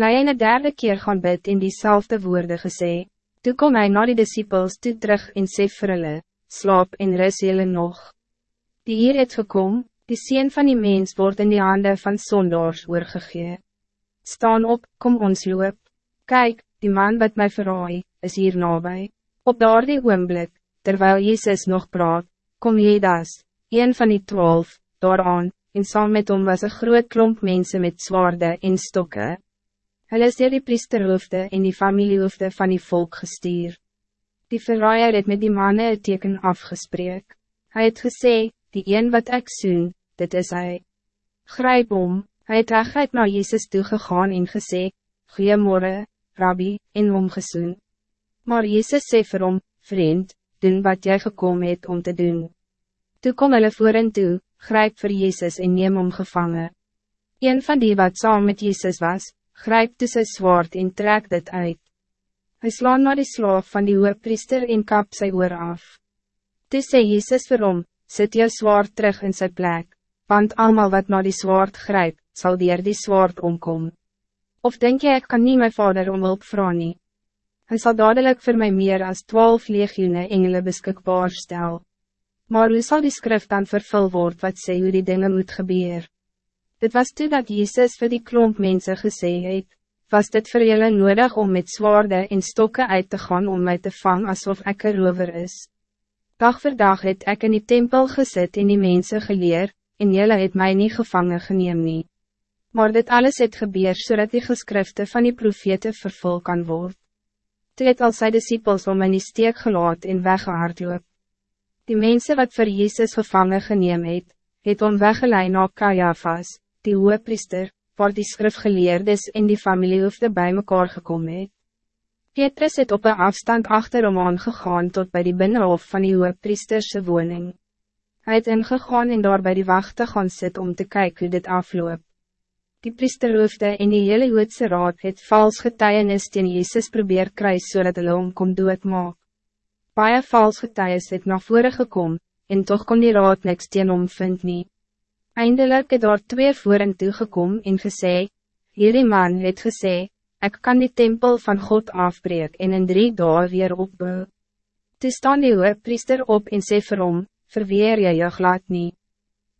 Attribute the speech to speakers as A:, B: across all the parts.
A: Na hy een derde keer gaan bid in diezelfde woorden gesê, toe kom hy na die disciples toe terug en sê vir hulle, slaap en rus julle nog. Die hier het gekom, die sien van die mens wordt in die handen van sondaars oorgegee. Staan op, kom ons loop. Kijk, die man wat mij verraai, is hier nabij. Op daardie oomblik, terwijl Jezus nog praat, kom Jedas, een van die twaalf, daaraan, en saam met hom was een groot klomp mensen met zwaarden en stokken. Hulle is dier die priesterhoofde en die familiehoofde van die volk gestuur. Die verraaier het met die manne het teken afgespreek. Hij het gesê, die een wat ek soen, dit is hij. Grijp om, hy het recht na Jezus toegegaan en gesê, Goeiemorgen, Rabbi, en hom gesoen. Maar Jezus sê vir hom, vriend, doen wat jij gekomen het om te doen. Toe kom hulle voor en toe, grijp voor Jezus en neem hom gevangen. Een van die wat saam met Jezus was, grijp dus sy zwaard en trek dit uit. Hij slaan naar die slaaf van die priester en kap sy oor af. Toe sê Jezus vir hom, sit jou zwaard terug in zijn plek, want allemaal wat naar die zwaard grijp, zal dier die zwaard omkom. Of denk jy ek kan niet mijn vader om hulp vragen nie? Hy sal dadelijk voor mij meer als twaalf legioene engele beskikbaar stel. Maar hoe zal die skrif dan vervul word wat sê hoe die dingen moet gebeuren? Dit was toe dat Jezus voor die klomp mensen gesê het, was dit voor jullie nodig om met zwaarden en stokken uit te gaan om mij te vangen alsof ik een rover is. Dag voor dag het ik in die tempel gezet en die mensen geleer, en jullie het mij niet gevangen geneem nie. Maar dit alles het gebeur zodat die geskrifte van die profete vervul kan worden. Toe het al sy disciples om in die steek gelaat en weggehaard loop. Die mensen wat voor Jezus gevangen geneem het, het om weggeleid na Caiaphas, die priester, waar die skrifgeleerdes en die familiehoofde bij mekaar gekomen het. Petrus het op een afstand achter hom aangegaan tot bij die binnenhof van die priesterse woning. Hij het ingegaan en daar bij die wachten gaan sit om te kijken hoe dit afloop. Die priesterhoofde en die hele Joodse raad het vals getuienis teen Jezus probeer kruis so hulle hom kon doodmaak. Baie vals getuies het na vore gekom, en toch kon die raad niks teen hom vind nie. Eindelijk het daar twee voeren toegekom en gesê, hierdie man het gesê, ik kan die tempel van God afbreek en in drie dagen weer opbouw. Toe staan die priester op en sê vir hom, verweer jy jou glad nie.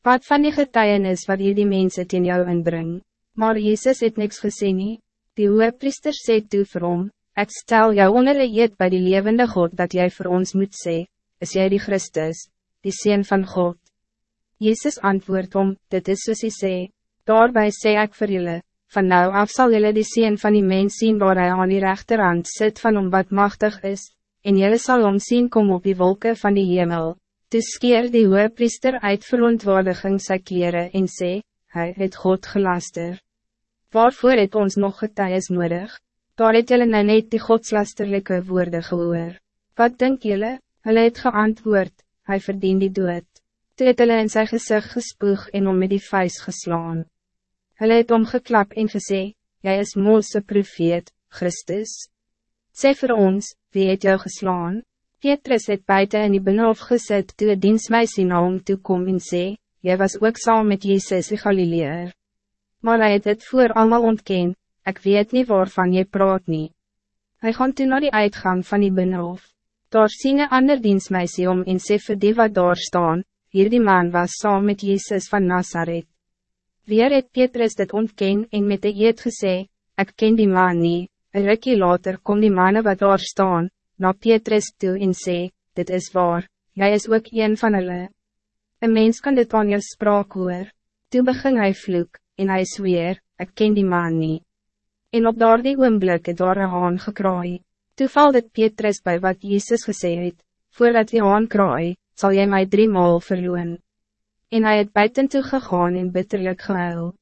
A: Wat van die getuienis wat hierdie mense teen jou inbring? Maar Jezus het niks gesê nie. Die priester sê toe vir hom, ek stel jou onder een eed by die levende God dat jij voor ons moet sê, is jij die Christus, die Seen van God. Jezus antwoordt om, dit is soos hy sê, daarbij sê ek vir julle, van nou af zal julle die sien van die mens zien waar hij aan die rechterhand zit van om wat machtig is, en julle sal om zien kom op die wolken van die hemel. Toe skeer die priester uit verontwaardiging sy kleren en sê, hy het God gelaster. Waarvoor het ons nog getuies nodig? Daar het julle nou net die godslasterlijke woorden gehoor. Wat denk julle? Hulle het geantwoord, hij verdient die dood. Toe het hulle in sy gezicht gespoeg en om met die vuis geslaan. Hulle het omgeklap en gesê, Jy is Mose profeet, Christus. Sê vir ons, wie het jou geslaan? Petrus het buiten in die binnenhof gesit toe het dienstmeisie na hom toe kom en sê, Jy was ook saam met Jezus die Galileer. Maar hij het het voor allemaal ontken, ik weet niet waarvan je praat nie. Hy gaan toe na die uitgang van die binnenhof. Daar sien een ander dienstmeisie om en sê vir die wat daar staan, Hierdie man was saam met Jezus van Nazareth. Weer het Petrus dit ontken en met de eed gesê, ik ken die man niet. Een rukkie later kom die mannen wat daar staan, na Petrus toe en sê, dit is waar, jij is ook een van hulle. Een mens kan dit van jou spraak hoor. Toe begin hy vloek, en hy zweer, ik ken die man niet. En op daardie oomblik het daar een haan gekraai. Toe val dit Petrus bij wat Jezus gesê het, voordat die haan kraai, zal jij mij drie maal verloon. En hij het buiten toe gegaan en bitterlijk gehuil.